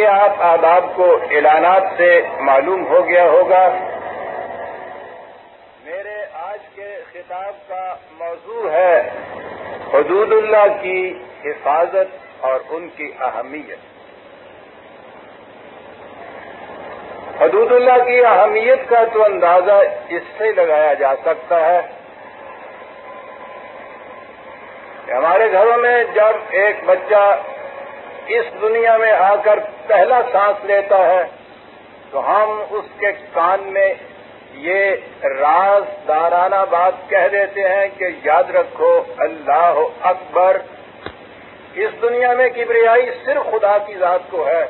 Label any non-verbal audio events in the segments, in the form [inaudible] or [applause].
کہ آپ آداب کو اعلانات سے معلوم ہو گیا ہوگا۔ میرے آج کے خطاب کا موضوع ہے حدود اللہ کی حفاظت اور ان کی اہمیت۔ حدود اللہ کی اہمیت کا تو اندازہ اس سے لگایا جا سکتا ہے۔ کہ ہمارے گھروں میں جب ایک بچہ اس دنیا میں آ کر پہلا سانس لیتا ہے، تو ہم اس کے کان میں یہ راز دارانہ بات کہہ دیتے ہیں کہ یاد رکھو، اللہ اکبر، اس دنیا میں کبریائی صرف خدا کی ذات کو ہے،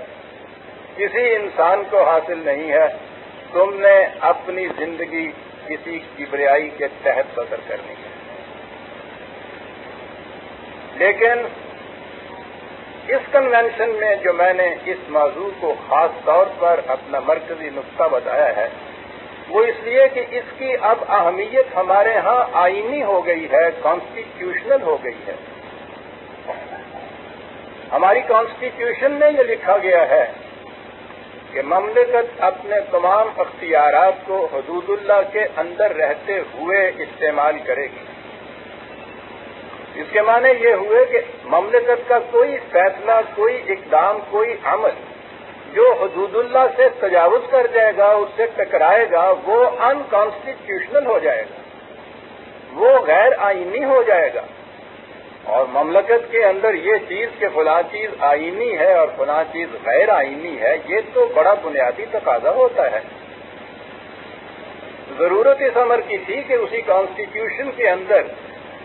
کسی انسان کو حاصل نہیں ہے۔ تم نے اپنی زندگی کسی کبریائی کے تحت بسر کرنی ہے۔ لیکن اس کنونشن میں جو میں نے اس موضوع کو خاص طور پر اپنا مرکزی نقطہ بتایا ہے، وہ اس لیے کہ اس کی اب اہمیت ہمارے ہاں آئینی ہو گئی ہے کانسٹیٹیوشنل ہو گئی ہے۔ ہماری کانسٹیٹیوشن میں یہ لکھا گیا ہے کہ مملکت اپنے تمام اختیارات کو حدود اللہ کے اندر رہتے ہوئے استعمال کرے گی۔ اس کے معنی یہ ہوئے کہ مملکت کا کوئی فیصلہ، کوئی اقدام، کوئی عمل جو حدود اللہ سے تجاوز کر جائے گا، اس سے ٹکرائے گا، وہ انکانسٹیٹیوشنل ہو جائے گا، وہ غیر آئینی ہو جائے گا۔ اور مملکت کے اندر یہ چیز کہ فلاں چیز آئینی ہے اور فلاں چیز غیر آئینی ہے، یہ تو بڑا بنیادی تقاضا ہوتا ہے۔ ضرورت اس عمر کی تھی کہ اسی کانسٹیٹیوشن کے اندر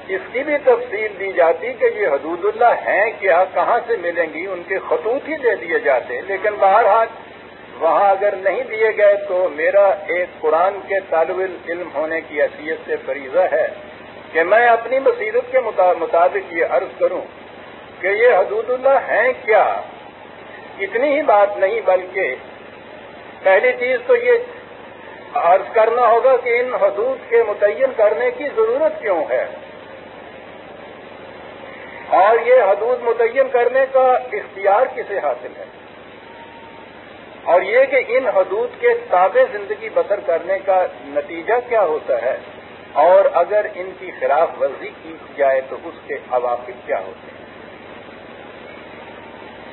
اس کی بھی تفصیل دی جاتی کہ یہ حدود اللہ ہیں کیا، کہاں سے ملیں گی؟ ان کے خطوط ہی دے دیے جاتے۔ لیکن بہرحال، وہاں اگر نہیں دیے گئے تو میرا ایک قرآن کے طالب علم ہونے کی حیثیت سے فریضہ ہے کہ میں اپنی بصیرت کے مطابق یہ عرض کروں کہ یہ حدود اللہ ہیں کیا؟ اتنی ہی بات نہیں، بلکہ پہلی چیز تو یہ عرض کرنا ہوگا کہ ان حدود کے متعین کرنے کی ضرورت کیوں ہے؟ اور یہ حدود متعین کرنے کا اختیار کسے حاصل ہے؟ اور یہ کہ ان حدود کے تابع زندگی بسر کرنے کا نتیجہ کیا ہوتا ہے؟ اور اگر ان کی خلاف ورزی کی جائے تو اس کے عواقب کیا ہوتے ہیں؟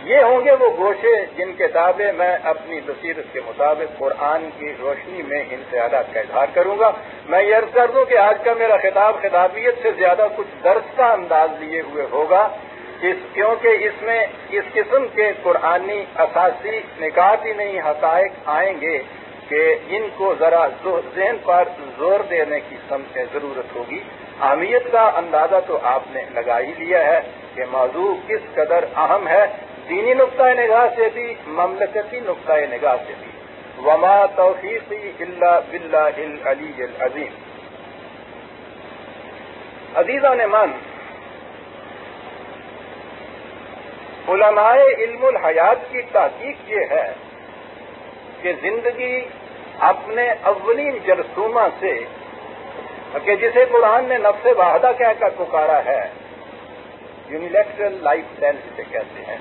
یہ ہوں گے وہ گوشے جن کے دعوے میں اپنی بصیرت کے مطابق قرآن کی روشنی میں ان خیالات کا اظہار کروں گا۔ میں یہ عرض کر دوں کہ آج کا میرا خطاب خطابیت سے زیادہ کچھ درس کا انداز لیے ہوئے ہوگا۔ اس کیونکہ اس میں اس قسم کے قرآنی اساسی نکات ہی نہیں، حقائق آئیں گے کہ ان کو ذرا ذہن پر زور دینے کی ضرورت ہوگی۔ اہمیت کا اندازہ تو آپ نے لگا ہی لیا ہے کہ موضوع کس قدر اہم ہے۔ دینی نقطۂ نگاہ سے بھی، مملکتی نقطۂ نگاہ سے بھی۔ وما توفیقی اللہ بلّہ علی العظیم۔ عزیزہ نے من علماء علم الحیات کی تحقیق یہ ہے کہ زندگی اپنے اولین جرسومہ سے، کہ جسے قرآن نے نفس واحدہ کہہ کر پکارا ہے یونیلیکٹرل لائف اسٹائل جسے کہتے ہیں۔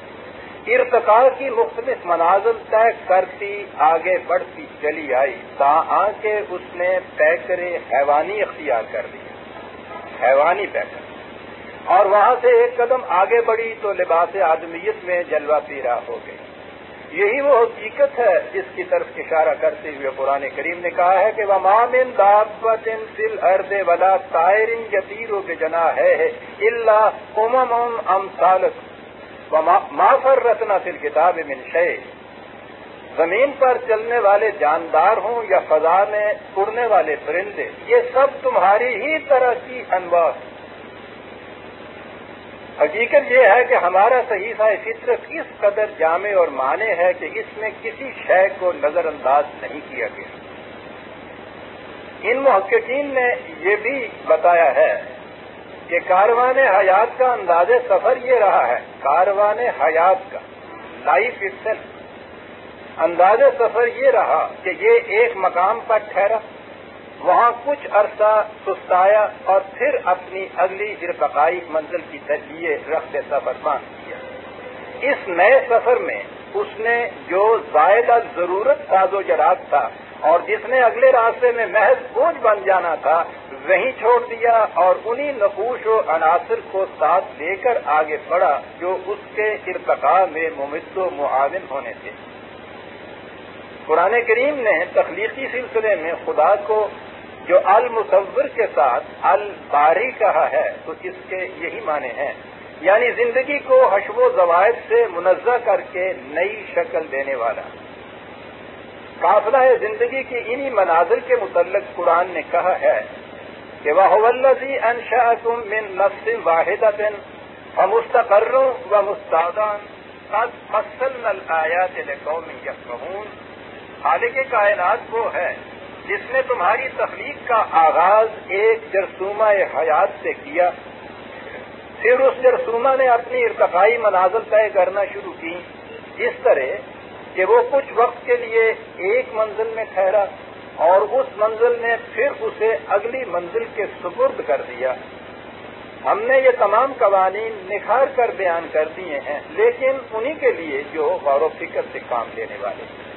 ارتقا کی مختلف مناظر طے کرتی، آگے بڑھتی چلی آئی تا آ کے اس نے پیکرے حیوانی اختیار کر لیا حیوانی پیکر۔ اور وہاں سے ایک قدم آگے بڑھی تو لباس آدمیت میں جلوہ پیرا ہو گئی۔ یہی وہ حقیقت ہے جس کی طرف اشارہ کرتے ہوئے قرآن کریم نے کہا ہے کہ وہ مامن فل ارد ولا تائرن یتیروں کے جنا ہے اللہ امم ام سالک مافر رتنا فل کتاب منشے زمین پر چلنے والے جاندار ہوں یا فضا میں اڑنے والے پرندے، یہ سب تمہاری ہی طرح کی انواع حقیقت یہ ہے کہ ہمارا صحیفہ فطرت اس قدر جامع اور معنی ہے کہ اس میں کسی شے کو نظر انداز نہیں کیا گیا۔ ان محققین نے یہ بھی بتایا ہے کہ کاروان حیات کا انداز سفر یہ رہا ہے، کاروان حیات کا لائف اٹسل انداز سفر یہ رہا کہ یہ ایک مقام پر ٹھہرا، وہاں کچھ عرصہ سستایا اور پھر اپنی اگلی ارتقائی منزل کی ترجیح رکھتے سفر باندھ کیا۔ اس نئے سفر میں اس نے جو زائدہ ضرورت ساز و جرات تھا اور جس نے اگلے راستے میں محض بوجھ بن جانا تھا، وہیں چھوڑ دیا اور انہی نقوش و عناصر کو ساتھ لے کر آگے بڑھا جو اس کے ارتقاء میں ممد و معاون ہونے تھے۔ قرآن کریم نے تخلیقی سلسلے میں خدا کو جو المصور کے ساتھ الباری کہا ہے، تو اس کے یہی معنی ہیں۔ یعنی زندگی کو حشو و زوائد سے منزہ کر کے نئی شکل دینے والا۔ قافلہ زندگی کی انہی مناظر کے متعلق قرآن نے کہا ہے کہ وہ ولزی انشا تم من نفس واحد بن مستقر و مستعدان فصل نل آیا قوم یقون خالق کائنات وہ ہے جس نے تمہاری تخلیق کا آغاز ایک جرسومہ حیات سے کیا۔ پھر اس جرسومہ نے اپنی ارتقائی منازل طے کرنا شروع کی۔ جس طرح کہ وہ کچھ وقت کے لیے ایک منزل میں ٹھہرا اور اس منزل نے پھر اسے اگلی منزل کے سپرد کر دیا۔ ہم نے یہ تمام قوانین نکھار کر بیان کر دیے ہیں، لیکن انہی کے لیے جو غور و فکر سے کام لینے والے۔ ہیں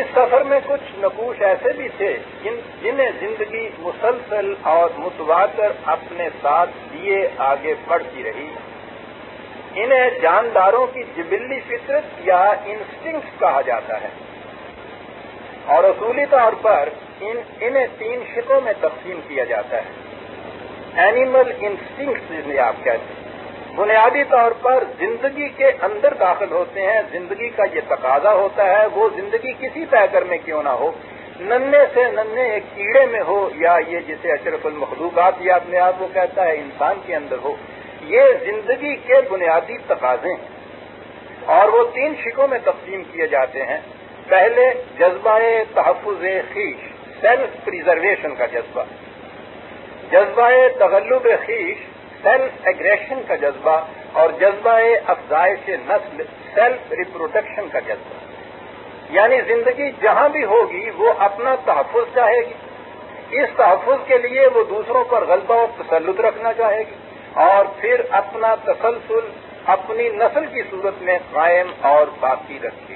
اس سفر میں کچھ نقوش ایسے بھی تھے جنہیں زندگی مسلسل اور متواتر اپنے ساتھ لیے آگے بڑھتی رہی۔ انہیں جانداروں کی جبلی فطرت یا انسٹنکٹ کہا جاتا ہے۔ اور اصولی طور پر ان انہیں تین شکوں میں تقسیم کیا جاتا ہے۔ اینیمل انسٹنکٹ جنہیں آپ کہتے ہیں۔ بنیادی طور پر زندگی کے اندر داخل ہوتے ہیں۔ زندگی کا یہ تقاضا ہوتا ہے، وہ زندگی کسی پیکر میں کیوں نہ ہو۔ ننے سے ننے ایک کیڑے میں ہو یا یہ جسے اشرف المخلوقات یا اپنے آپ کو کہتا ہے انسان کے اندر ہو۔ یہ زندگی کے بنیادی تقاضے ہیں۔ اور وہ تین شکوں میں تقسیم کیے جاتے ہیں۔ پہلے جذبہ تحفظ خیش سیلف پریزرویشن کا جذبہ۔ جذبہ تغلب خیش سیلف ایگریشن کا جذبہ۔ اور جذبہ افزائش نسل سیلف ریپروڈکشن کا جذبہ۔ یعنی زندگی جہاں بھی ہوگی، وہ اپنا تحفظ چاہے گی۔ اس تحفظ کے لیے وہ دوسروں پر غلبہ و تسلط رکھنا چاہے گی۔ اور پھر اپنا تسلسل، اپنی نسل کی صورت میں قائم اور باقی رکھے۔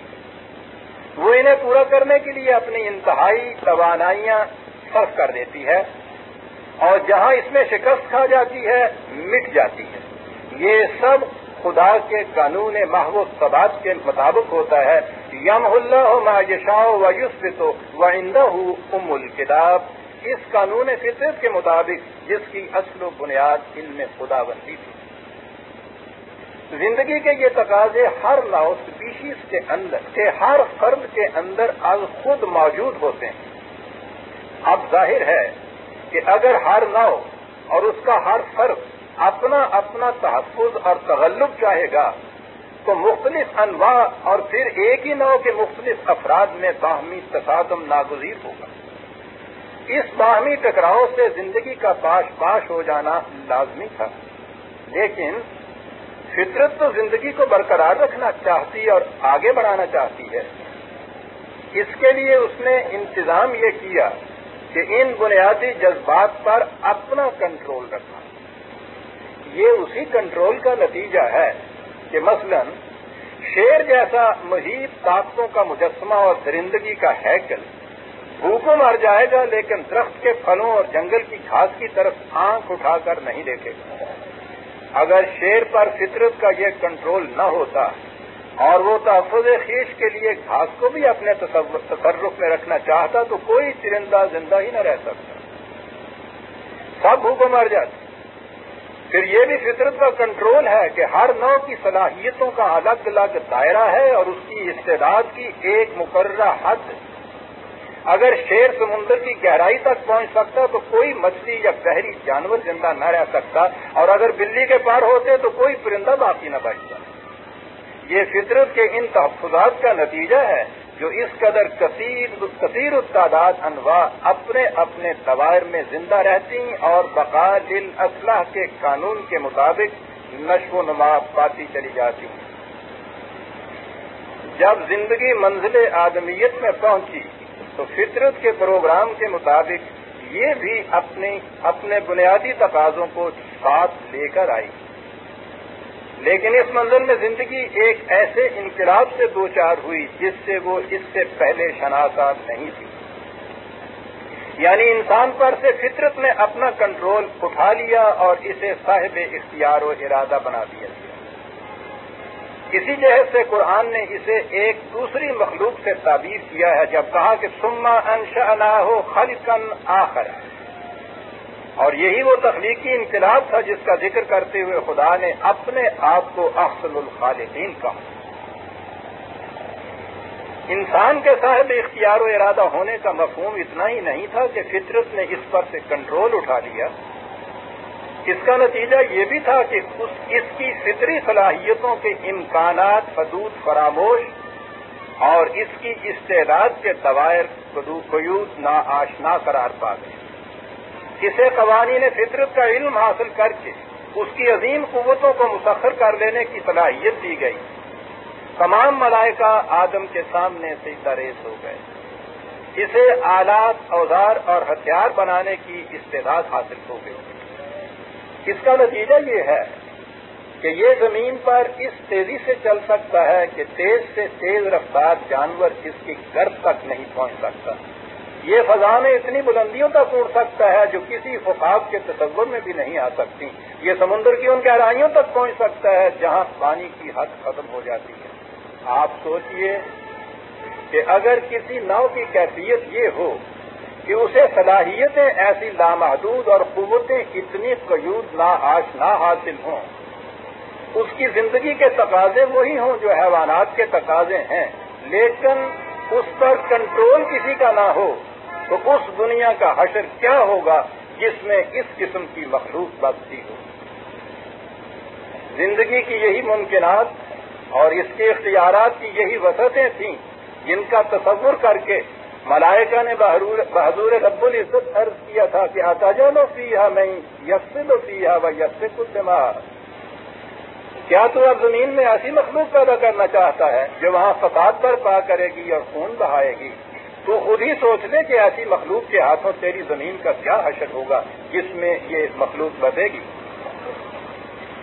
وہ انہیں پورا کرنے کے لیے اپنی انتہائی توانائیاں صرف کر دیتی ہے اور جہاں اس میں شکست کھا جاتی ہے، مٹ جاتی ہے۔ یہ سب خدا کے قانون محبوب سبات کے مطابق ہوتا ہے۔ یم اللہ ما یشا و یوس تو و اندہ ام الکتاب۔ اس قانون فطرت کے مطابق جس کی اصل و بنیاد علم خدا بندی تھی۔ زندگی کے یہ تقاضے ہر لاؤ اسپیشیز کے اندر کے ہر فرد کے اندر از خود موجود ہوتے ہیں۔ اب ظاہر ہے کہ اگر ہر نو اور اس کا ہر فرق اپنا اپنا تحفظ اور تغلب چاہے گا، تو مختلف انواع اور پھر ایک ہی نو کے مختلف افراد میں باہمی تصادم ناگزیر ہوگا۔ اس باہمی ٹکراؤ سے زندگی کا پاش پاش ہو جانا لازمی تھا۔ لیکن فطرت تو زندگی کو برقرار رکھنا چاہتی اور آگے بڑھانا چاہتی ہے۔ اس کے لیے اس نے انتظام یہ کیا کہ ان بنیادی جذبات پر اپنا کنٹرول رکھنا۔ یہ اسی کنٹرول کا نتیجہ ہے کہ مثلا شیر جیسا محیط طاقتوں کا مجسمہ اور درندگی کا ہیکل بھوکوں مر جائے گا، لیکن درخت کے پھلوں اور جنگل کی گھاس کی طرف آنکھ اٹھا کر نہیں دیکھے گا۔ اگر شیر پر فطرت کا یہ کنٹرول نہ ہوتا، اور وہ تحفظ خیش کے لیے گھاس کو بھی اپنے تصرف میں رکھنا چاہتا، تو کوئی چرندہ زندہ ہی نہ رہ سکتا۔ سب بھوکوں مر جاتے۔ پھر یہ بھی فطرت کا کنٹرول ہے کہ ہر نو کی صلاحیتوں کا الگ الگ دائرہ ہے اور اس کی استعداد کی ایک مقررہ حد اگر شیر سمندر کی گہرائی تک پہنچ سکتا تو کوئی مچھلی یا بحری جانور زندہ نہ رہ سکتا اور اگر بلی کے پار ہوتے تو کوئی پرندہ باقی نہ بچتا یہ فطرت کے ان تحفظات کا نتیجہ ہے جو اس قدر کثیر کثیر انواع اپنے اپنے دوائر میں زندہ رہتی اور بقا دل اسلح کے قانون کے مطابق نشو و نما پاتی چلی جاتی۔ جب زندگی منزل آدمیت میں پہنچی تو فطرت کے پروگرام کے مطابق یہ بھی اپنی اپنے بنیادی تقاضوں کو ساتھ لے کر آئی۔ لیکن اس منظر میں زندگی ایک ایسے انقلاب سے دو چار ہوئی جس سے وہ اس سے پہلے شناسات نہیں تھی۔ یعنی انسان پر سے فطرت نے اپنا کنٹرول اٹھا لیا اور اسے صاحب اختیار و ارادہ بنا دیا۔ اسی جہد سے قرآن نے اسے ایک دوسری مخلوق سے تعبیر کیا ہے، جب کہا کہ سما انشا ہو خلقن آخر۔ اور یہی وہ تخلیقی انقلاب تھا جس کا ذکر کرتے ہوئے خدا نے اپنے آپ کو احسن الخالقین کہا۔ انسان کے صاحب اختیار و ارادہ ہونے کا مفہوم اتنا ہی نہیں تھا کہ فطرت نے اس پر سے کنٹرول اٹھا لیا۔ اس کا نتیجہ یہ بھی تھا کہ اس کی فطری صلاحیتوں کے امکانات حدود فراموش اور اس کی استعداد کے دوائر قیود نا آشنا قرار پا گئے۔ اسے قوانین فطرت کا علم حاصل کر کے اس کی عظیم قوتوں کو مسخر کر لینے کی صلاحیت دی گئی۔ تمام ملائکہ آدم کے سامنے سے دریس ہو گئے۔ اسے آلات، اوزار اور ہتھیار بنانے کی استعداد حاصل ہو گئی۔ اس کا نتیجہ یہ ہے کہ یہ زمین پر اس تیزی سے چل سکتا ہے کہ تیز سے تیز رفتار جانور اس کی گرد تک نہیں پہنچ سکتا۔ یہ فضا میں اتنی بلندیوں تک اڑ سکتا ہے جو کسی فقاب کے تصور میں بھی نہیں آ سکتی۔ یہ سمندر کی ان گہرائیوں تک پہنچ سکتا ہے جہاں پانی کی حد ختم ہو جاتی ہے۔ آپ سوچئے کہ اگر کسی ناؤ کی کیفیت یہ ہو کہ اسے صلاحیتیں ایسی لامحدود اور قوتیں اتنی قیود نا آش نہ حاصل ہوں۔ اس کی زندگی کے تقاضے وہی ہوں جو حیوانات کے تقاضے ہیں۔ لیکن اس پر کنٹرول کسی کا نہ ہو تو اس دنیا کا حشر کیا ہوگا جس میں اس قسم کی مخلوق بستی ہو؟ زندگی کی یہی ممکنات اور اس کے اختیارات کی یہی وسعتیں تھیں جن کا تصور کر کے ملائکہ نے بہادور رب العزت عرض کیا تھا کہ آتا جو لو فیحا میں یس لو فیحا و یس کچھ کیا تو اب زمین میں ایسی مخلوق پیدا کرنا چاہتا ہے جو وہاں فساد پر پا کرے گی اور خون بہائے گی؟ تو خود ہی سوچ لے کہ ایسی مخلوق کے ہاتھوں تیری زمین کا کیا حشر ہوگا جس میں یہ مخلوق بدے گی؟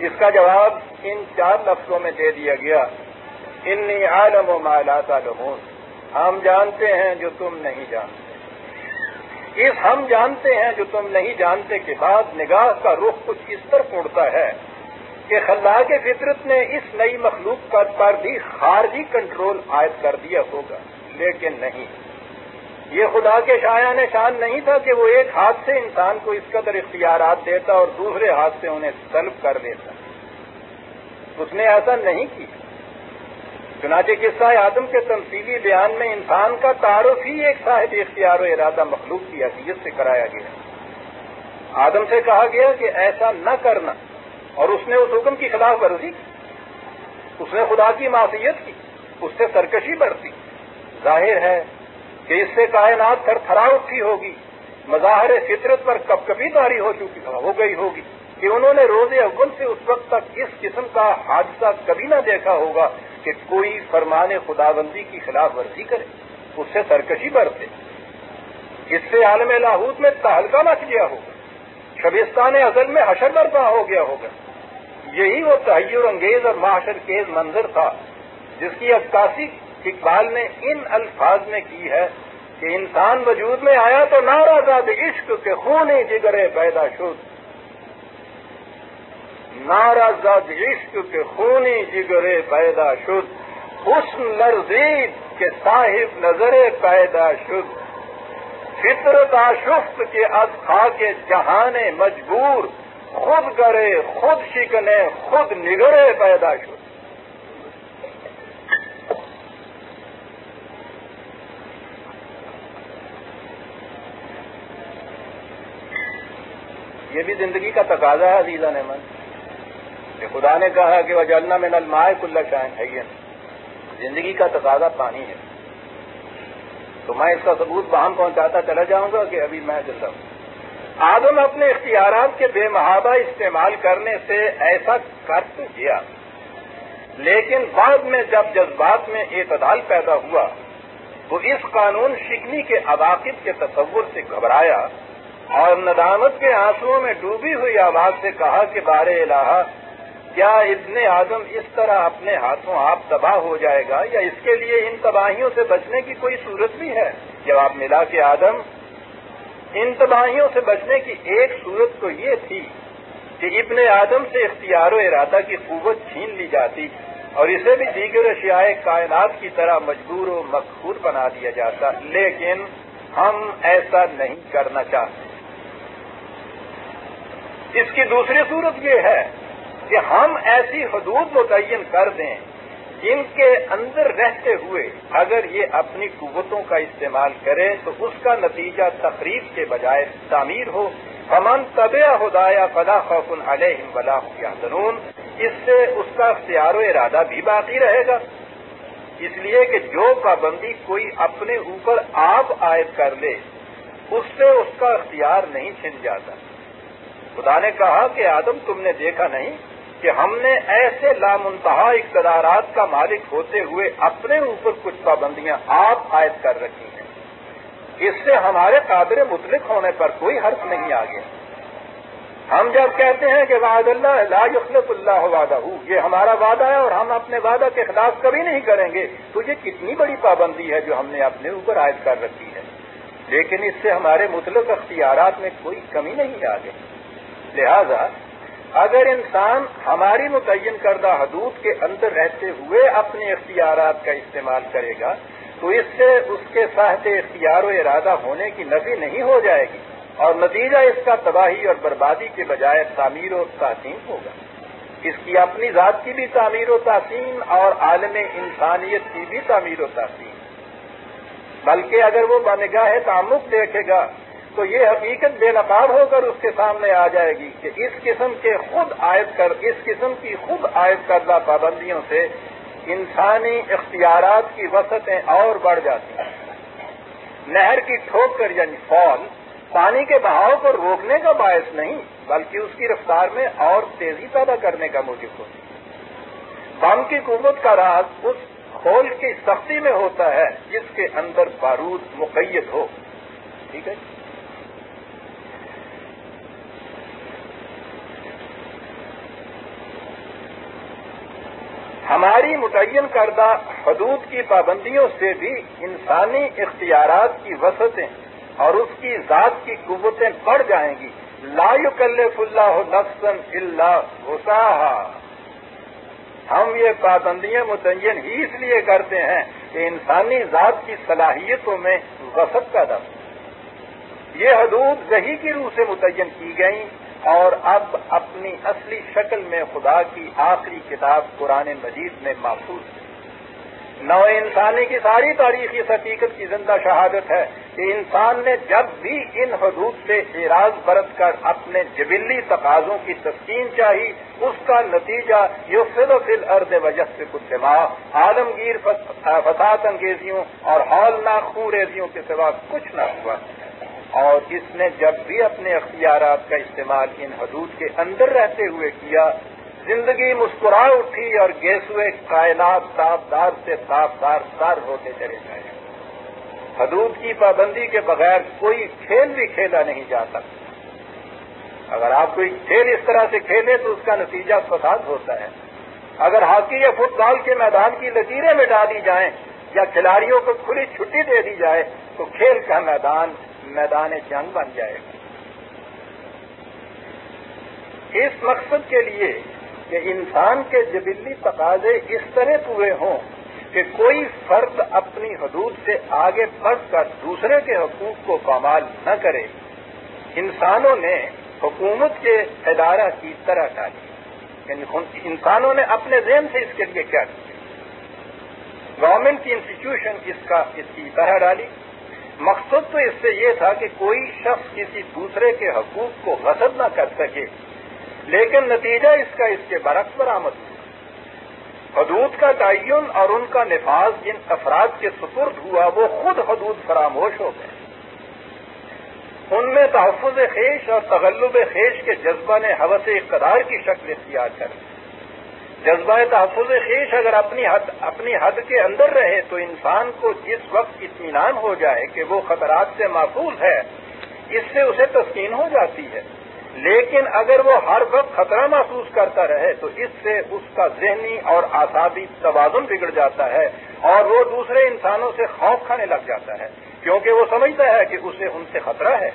اس کا جواب ان چار لفظوں میں دے دیا گیا۔ انی عالم و مالات علوم ہم جانتے ہیں جو تم نہیں جانتے۔ اس ہم جانتے ہیں جو تم نہیں جانتے کے بعد نگاہ کا رخ کچھ اس طرح اڑتا ہے کہ خلا کے فطرت نے اس نئی مخلوق پر بھی خارجی کنٹرول عائد کر دیا ہوگا، لیکن نہیں۔ یہ خدا کے شاعن شان نہیں تھا کہ وہ ایک ہاتھ سے انسان کو اس قدر اختیارات دیتا اور دوسرے ہاتھ سے انہیں سلب کر دیتا اس نے ایسا نہیں کیا۔ چنانچہ قصہ آدم کے تمثیلی بیان میں انسان کا تعارف ہی ایک صاحب اختیار و ارادہ مخلوق کی حیثیت سے کرایا گیا آدم سے کہا گیا کہ ایسا نہ کرنا اور اس نے اس حکم کی خلاف ورزی کی۔ اس نے خدا کی معصیت کی، اس سے سرکشی برتی۔ ظاہر ہے کہ اس سے کائنات تھر تھرا اٹھی ہوگی۔ مظاہر فطرت پر کب کبھی داری ہو چکی، ہو گئی ہوگی۔ کہ انہوں نے روز اول سے اس وقت تک اس قسم کا حادثہ کبھی نہ دیکھا ہوگا۔ کہ کوئی فرمان خدا بندی کی خلاف ورزی کرے، اس سے سرکشی برتے۔ اس سے عالم لاہوت میں تہلکا مچ گیا ہوگا، شبستان ازل میں حشر برپا ہو گیا ہوگا۔ یہی وہ تحیر انگیز اور معاشر کیز منظر تھا، جس کی عکاسی اقبال نے ان الفاظ میں کی ہے کہ انسان وجود میں آیا تو ناراض عشق کے خون جگرے پیدا شد۔ ناراض عشق کے خونی جگرے پیدا شد، حسن لرزید کے صاحب نظر پیدا شد۔ فطرت آشفت کے از خا کے جہانے مجبور، خود کرے خود شکنے، خود نگرے پیدا شد۔ یہ بھی زندگی کا تقاضا ہے عزیزہ نے من کہ خدا نے کہا کہ وہ جلنا میں نل مائے کل شائن ہے زندگی کا تقاضا پانی ہے۔ تو میں اس کا ثبوت وہاں پہنچاتا چلا جاؤں گا کہ ابھی میں چل ہوں۔ آدم اپنے اختیارات کے بے محابہ استعمال کرنے سے ایسا کر تو گیا۔ لیکن بعد میں جب جذبات میں اعتدال پیدا ہوا تو اس قانون شکنی کے عواقب کے تصور سے گھبرایا اور ندامت کے آنسو میں ڈوبی ہوئی آواز سے کہا کہ بار الہ کیا ابن آدم اس طرح اپنے ہاتھوں آپ تباہ ہو جائے گا یا اس کے لیے ان تباہیوں سے بچنے کی کوئی صورت بھی ہے؟ جواب ملا کہ آدم، ان تباہیوں سے بچنے کی ایک صورت تو یہ تھی کہ ابن آدم سے اختیار و ارادہ کی قوت چھین لی جاتی اور اسے بھی دیگر اشیاء کائنات کی طرح مجبور و مقبول بنا دیا جاتا۔ لیکن ہم ایسا نہیں کرنا چاہتے۔ اس کی دوسری صورت یہ ہے کہ ہم ایسی حدود متعین کر دیں جن کے اندر رہتے ہوئے اگر یہ اپنی قوتوں کا استعمال کرے تو اس کا نتیجہ تقریب کے بجائے تعمیر ہو۔ ہمن طب ہدایا فلا خوف علیہم ولا دنون اس سے اس کا اختیار و ارادہ بھی باقی رہے گا۔ اس لیے کہ جو پابندی کوئی اپنے اوپر آپ عائد کر لے، اس سے اس کا اختیار نہیں چھن جاتا۔ خدا نے کہا کہ آدم تم نے دیکھا نہیں؟ کہ ہم نے ایسے لامنتہا اقتدارات کا مالک ہوتے ہوئے اپنے اوپر کچھ پابندیاں آپ عائد کر رکھی ہیں۔ اس سے ہمارے قابل مطلق ہونے پر کوئی حرف نہیں آ گیا ہم جب کہتے ہیں کہ وعد اللہ لا یخلف اللہ وعدہ، یہ ہمارا وعدہ ہے اور ہم اپنے وعدہ کے خلاف کبھی نہیں کریں گے، تو یہ کتنی بڑی پابندی ہے جو ہم نے اپنے اوپر عائد کر رکھی ہے۔ لیکن اس سے ہمارے مطلق اختیارات میں کوئی کمی نہیں آ گئی لہذا اگر انسان ہماری متعین کردہ حدود کے اندر رہتے ہوئے اپنے اختیارات کا استعمال کرے گا، تو اس سے اس کے صاحب اختیار و ارادہ ہونے کی نفی نہیں ہو جائے گی اور نتیجہ اس کا تباہی اور بربادی کے بجائے تعمیر و تعظیم ہوگا۔ اس کی اپنی ذات کی بھی تعمیر و تعظیم اور عالم انسانیت کی بھی تعمیر و تعظیم بلکہ اگر وہ بنگاہ تعمک دیکھے گا تو یہ حقیقت بے نقاب ہو کر اس کے سامنے آ جائے گی کہ اس قسم کے خود عائد کر، اس قسم کی خود عائد کردہ پابندیوں سے انسانی اختیارات کی وسعتیں اور بڑھ جاتی ہیں۔ نہر کی ٹھوک کر یعنی فال پانی کے بہاؤ کو روکنے کا باعث نہیں، بلکہ اس کی رفتار میں اور تیزی پیدا کرنے کا موجود ہوتی بم کی قوت کا راز اس کھول کی سختی میں ہوتا ہے جس کے اندر بارود مقید ہو۔ ٹھیک ہے؟ ہماری متعین کردہ حدود کی پابندیوں سے بھی انسانی اختیارات کی وسعتیں اور اس کی ذات کی قوتیں بڑھ جائیں گی۔ لا یکلف اللہ نفسن اللہ غساہ ہم یہ پابندیاں متعین ہی اس لیے کرتے ہیں کہ انسانی ذات کی صلاحیتوں میں وسط پیدا ہو۔ یہ حدود وہی کی روح سے متعین کی گئیں۔ اور اب اپنی اصلی شکل میں خدا کی آخری کتاب قرآن مجید میں محفوظ نو انسانی کی ساری تاریخی حقیقت کی زندہ شہادت ہے کہ انسان نے جب بھی ان حدود سے اعراض برت کر اپنے جبلی تقاضوں کی تسکین چاہی، اس کا نتیجہ یہ فل و فل ارد وجہ سے کچھ دماغ عالمگیر فساد انگیزیوں اور ہولناک خوریزیوں کے سوا کچھ نہ ہوا۔ اور اس نے جب بھی اپنے اختیارات کا استعمال ان حدود کے اندر رہتے ہوئے کیا، زندگی مسکرا اٹھی اور گیسوے کائنات تابدار سے تابدار سار ہوتے چلے گئے۔ حدود کی پابندی کے بغیر کوئی کھیل بھی کھیلا نہیں جا سکتا۔ اگر آپ کوئی کھیل اس طرح سے کھیلے تو اس کا نتیجہ فساد ہوتا ہے۔ اگر ہاکی یا فٹ بال کے میدان کی لکیریں مٹا دی جائیں یا کھلاڑیوں کو کھلی چھٹی دے دی جائے تو کھیل کا میدان میدان جنگ بن جائے گا اس مقصد کے لیے کہ انسان کے جبلی تقاضے اس طرح پورے ہوں کہ کوئی فرد اپنی حدود سے آگے بڑھ کر دوسرے کے حقوق کو پامال نہ کرے۔ انسانوں نے حکومت کے ادارہ کی طرح ڈالی۔ یعنی انسانوں نے اپنے ذہن سے اس کے لیے کیا کیا۔ گورنمنٹ کی انسٹیٹیوشن اس کا اس کی طرح ڈالی۔ مقصد تو اس سے یہ تھا کہ کوئی شخص کسی دوسرے کے حقوق کو غصب نہ کر سکے، لیکن نتیجہ اس کا اس کے برعکس برآمد ہوا۔ حدود کا تعین اور ان کا نفاذ جن افراد کے سپرد ہوا، وہ خود حدود فراموش ہو گئے۔ ان میں تحفظ خیش اور تغلب خیش کے جذبہ نے حوث اقتدار کی شکل اختیار کر دی۔ جذبہ تحفظ خیش اگر اپنی حد اپنی حد کے اندر رہے تو انسان کو جس وقت اطمینان ہو جائے کہ وہ خطرات سے محفوظ ہے، اس سے اسے تسکین ہو جاتی ہے۔ لیکن اگر وہ ہر وقت خطرہ محسوس کرتا رہے تو اس سے اس کا ذہنی اور آسابی توازن بگڑ جاتا ہے اور وہ دوسرے انسانوں سے خوف کھانے لگ جاتا ہے، کیونکہ وہ سمجھتا ہے کہ اسے ان سے خطرہ ہے۔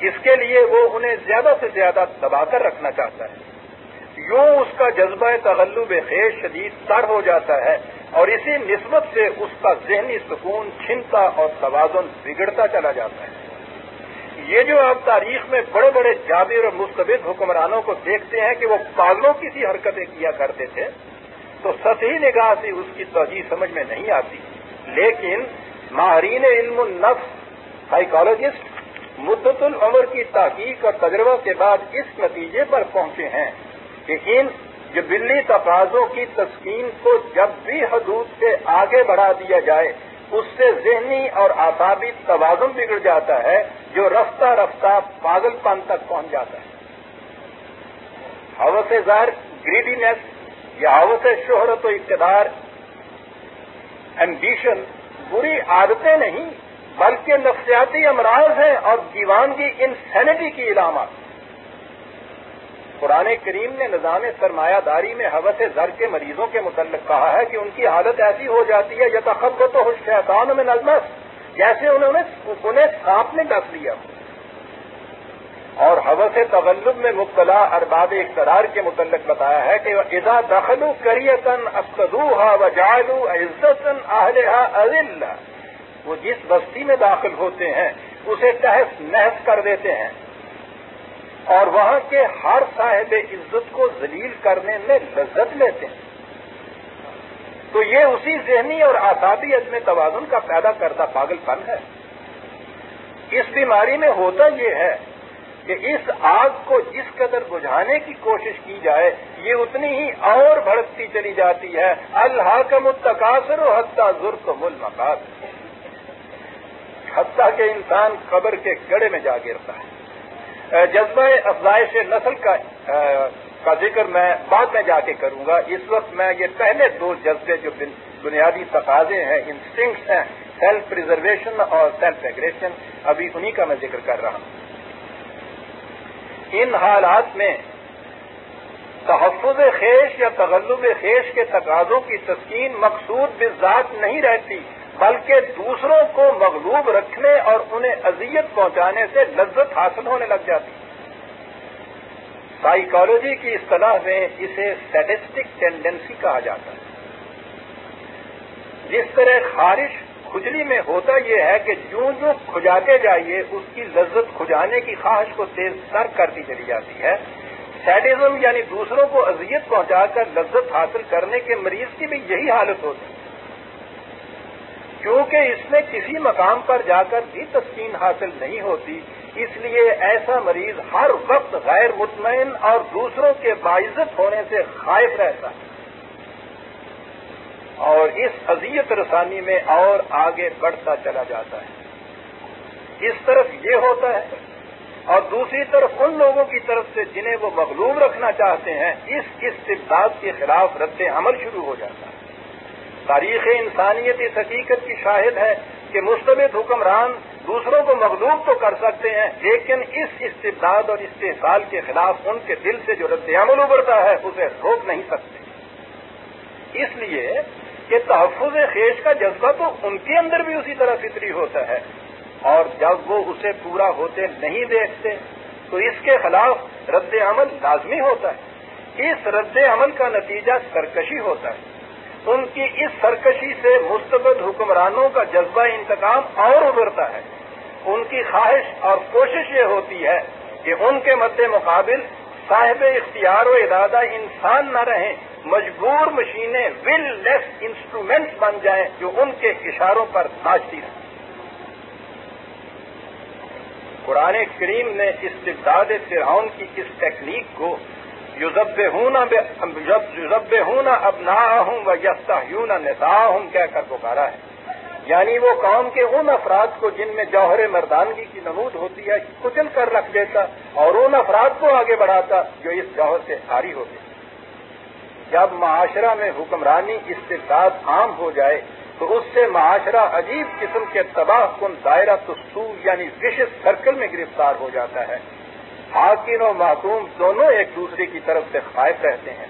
اس کے لیے وہ انہیں زیادہ سے زیادہ دبا کر رکھنا چاہتا ہے۔ یوں اس کا جذبہ تغلب خیز شدید تر ہو جاتا ہے اور اسی نسبت سے اس کا ذہنی سکون چھنتا اور توازن بگڑتا چلا جاتا ہے۔ یہ جو آپ تاریخ میں بڑے بڑے جابر اور مستبد حکمرانوں کو دیکھتے ہیں کہ وہ پاگلوں کی سی حرکتیں کیا کرتے تھے، تو سطحی نگاہ سے اس کی توجہ سمجھ میں نہیں آتی۔ لیکن ماہرین علم النفس سائیکالوجسٹ مدت العمر کی تحقیق اور تجربہ کے بعد اس نتیجے پر پہنچے ہیں۔ کہ ان بلی تقاضوں کی تسکین کو جب بھی حدود سے آگے بڑھا دیا جائے، اس سے ذہنی اور آسابی توازن بگڑ جاتا ہے، جو رفتہ رفتہ پاگل پن تک پہنچ جاتا ہے۔ حوث زار گریڈینس یا حوث شہرت و اقتدار ایمبیشن بری عادتیں نہیں، بلکہ نفسیاتی امراض ہیں اور دیوانگی انسینٹی کی علامات۔ قرآن کریم نے نظام سرمایہ داری میں حوث زر کے مریضوں کے متعلق کہا ہے کہ ان کی حالت ایسی ہو جاتی ہے یا تخبت تو شیطان میں نظمس جیسے انہوں نے انہیں سانپ نے ڈس لیا۔ اور حوث تغلب میں مبتلا ارباب اقتدار کے متعلق بتایا ہے کہ ادا دخل کریتن اسدوہا و جالو عزتن آہلہ ازل وہ جس بستی میں داخل ہوتے ہیں، اسے تحس نحس کر دیتے ہیں۔ اور وہاں کے ہر صاحب عزت کو ذلیل کرنے میں لذت لیتے ہیں۔ تو یہ اسی ذہنی اور آسابی عدم توازن کا پیدا کرتا پاگل پن ہے۔ اس بیماری میں ہوتا یہ ہے کہ اس آگ کو جس قدر بجھانے کی کوشش کی جائے، یہ اتنی ہی اور بھڑکتی چلی جاتی ہے۔ اللہ کا متقاصر و حتیٰ ضرور و مل حتیٰ کہ انسان قبر کے گڑے میں جا گرتا ہے۔ جذبہ افزائش نسل کا کا ذکر میں بعد میں جا کے کروں گا۔ اس وقت میں یہ پہلے دو جذبے جو بنیادی تقاضے ہیں انسٹنگس ہیں سیلف پرزرویشن اور سیلف ایگریشن ابھی انہی کا میں ذکر کر رہا ہوں۔ ان حالات میں تحفظ خیش یا تغلب خیش کے تقاضوں کی تسکین مقصود بذات نہیں رہتی۔ بلکہ دوسروں کو مغلوب رکھنے اور انہیں اذیت پہنچانے سے لذت حاصل ہونے لگ جاتی۔ سائیکالوجی کی اصطلاح میں اسے سیٹسٹک ٹینڈنسی کہا جاتا ہے۔ جس طرح خارش کھجلی میں ہوتا یہ ہے کہ جو جو کھجاتے جائیے، اس کی لذت کھجانے کی خواہش کو تیز تر کرتی چلی جاتی ہے۔ سیڈزم یعنی دوسروں کو اذیت پہنچا کر لذت حاصل کرنے کے مریض کی بھی یہی حالت ہوتی ہے۔ کیونکہ اس میں کسی مقام پر جا کر بھی تسکین حاصل نہیں ہوتی، اس لیے ایسا مریض ہر وقت غیر مطمئن اور دوسروں کے باعزت ہونے سے خائف رہتا ہے۔ اور اس اذیت رسانی میں اور آگے بڑھتا چلا جاتا ہے۔ اس طرف یہ ہوتا ہے اور دوسری طرف ان لوگوں کی طرف سے جنہیں وہ مغلوب رکھنا چاہتے ہیں، اس استبداد کے خلاف رد عمل شروع ہو جاتا ہے۔ تاریخ انسانیت اس حقیقت کی شاہد ہے کہ مستبد حکمران دوسروں کو مغلوب تو کر سکتے ہیں، لیکن اس استبداد اور استحصال کے خلاف ان کے دل سے جو رد عمل ابھرتا ہے، اسے روک نہیں سکتے۔ اس لیے کہ تحفظ خیش کا جذبہ تو ان کے اندر بھی اسی طرح فطری ہوتا ہے، اور جب وہ اسے پورا ہوتے نہیں دیکھتے، تو اس کے خلاف رد عمل لازمی ہوتا ہے۔ اس رد عمل کا نتیجہ سرکشی ہوتا ہے۔ ان کی اس سرکشی سے مستبد حکمرانوں کا جذبہ انتقام اور ابھرتا ہے۔ ان کی خواہش اور کوشش یہ ہوتی ہے کہ ان کے مد مقابل صاحب اختیار و ارادہ انسان نہ رہیں، مجبور مشینیں ول لیس انسٹرومینٹس بن جائیں جو ان کے اشاروں پر ناچتی رہیں۔ قرآن کریم نے استبداد فرعون کی اس ٹیکنیک کو یوزب ہوں اب نہ ہوں و یستا یوں نہ ہوں کہہ کر پکارا ہے۔ یعنی وہ قوم کے ان افراد کو جن میں جوہر مردانگی کی نمود ہوتی ہے، کچل کر رکھ دیتا اور ان افراد کو آگے بڑھاتا جو اس جوہر سے خاری ہوتے جب معاشرہ میں حکمرانی استفاد عام ہو جائے، تو اس سے معاشرہ عجیب قسم کے تباہ کن دائرہ تو سو یعنی وشس سرکل میں گرفتار ہو جاتا ہے۔ حاکم و معصوم دونوں ایک دوسرے کی طرف سے خائف رہتے ہیں۔